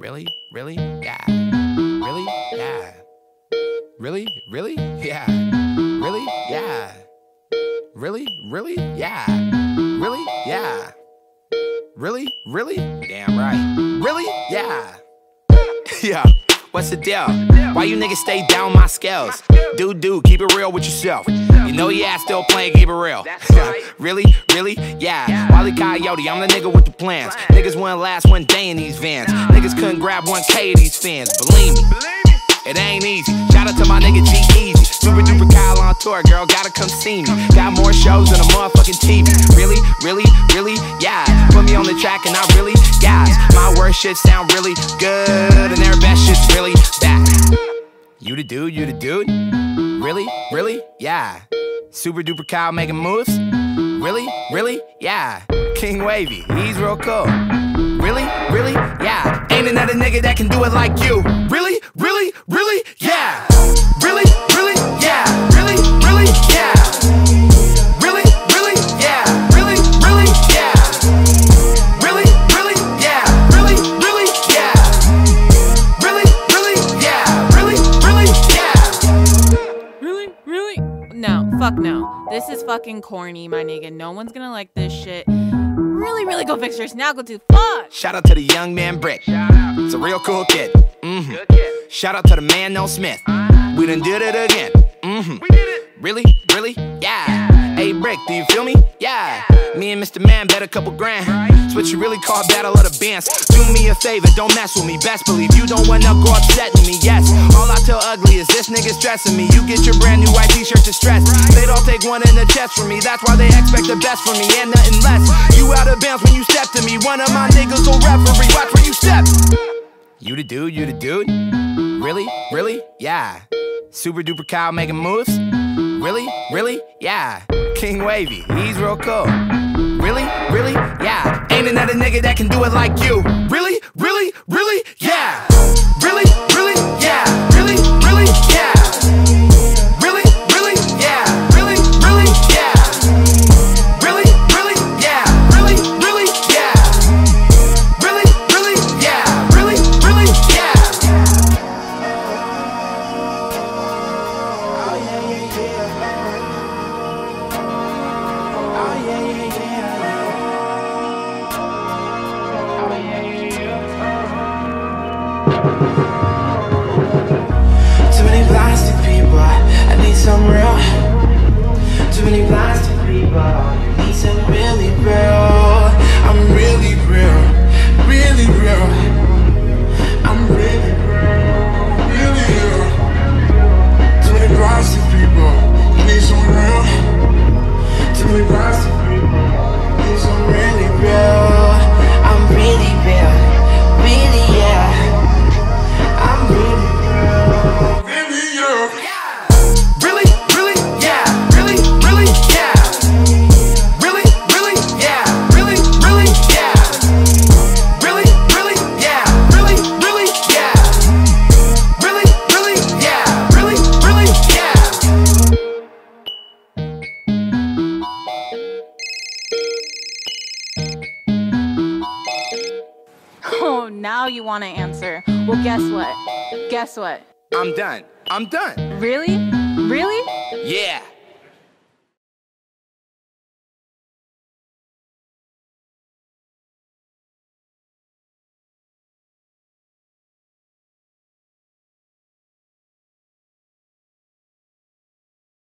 Really? Really? Yeah. Really? Yeah. Really? Really? Yeah. Really? Yeah. Really? Really? Yeah. Really? Yeah. Really? Really? Damn right. Really? Yeah. yeah. What's the deal? Why you niggas stay down my scales? Dude, dude, keep it real with yourself. You know your ass still playing, keep it real. really? Really? Yeah. Wally Coyote, I'm the nigga with the plans. Niggas wouldn't last one day in these vans. Niggas couldn't grab 1K of these fans. Believe me. It ain't easy. Shout out to my nigga G-Eazy. Super duper Kyle on tour, girl, gotta come see me. Got more shows than a motherfucking TV. Really, really, really, yeah. Put me on the track and I really, gas. My worst shit sound really good, and their best shit's really bad. You the dude, you the dude? Really, really, yeah. Super duper Kyle making moves? Really, really, yeah. King Wavy, he's real cool. Really, really, yeah. Ain't another nigga that can do it like you. Really, really, really, yeah. Really, really, yeah. Really, really, yeah. Really, really, yeah. Really, really, yeah. Really, really, yeah. Really, really, yeah. Really, really, yeah. Really, really, yeah. Really? Really? No, fuck no. This is fucking corny, my nigga. No one's gonna like this shit. Really, really go fix your snaggle tooth. Fuck! Shout out to the young man Brick. It's a real cool kid. Mm-hmm. Shout out to the man No Smith. We done did it again. Mm-hmm. Really? Really? Yeah. Hey Brick, do you feel me? Yeah. Me and Mr. Man bet a couple grand. It's what you really call a battle of the bands. Do me a favor, don't mess with me. Best believe you don't wanna go upsetting me. Yes. Ugly is this nigga stressing me. You get your brand new white t-shirt to stress. They'd all take one in the chest from me. That's why they expect the best from me and nothing less. You out of bounds when you step to me. One of my niggas will referee. Watch where you step. You the dude, you the dude? Really? Really? Yeah. Super duper Kyle making moves? Really? Really? Yeah. King Wavy, he's real cool. Really? Really? Yeah. Ain't another nigga that can do it like you. Really? Oh, now you wanna answer. Well, guess what? Guess what? I'm done. I'm done. Really? Really? Yeah.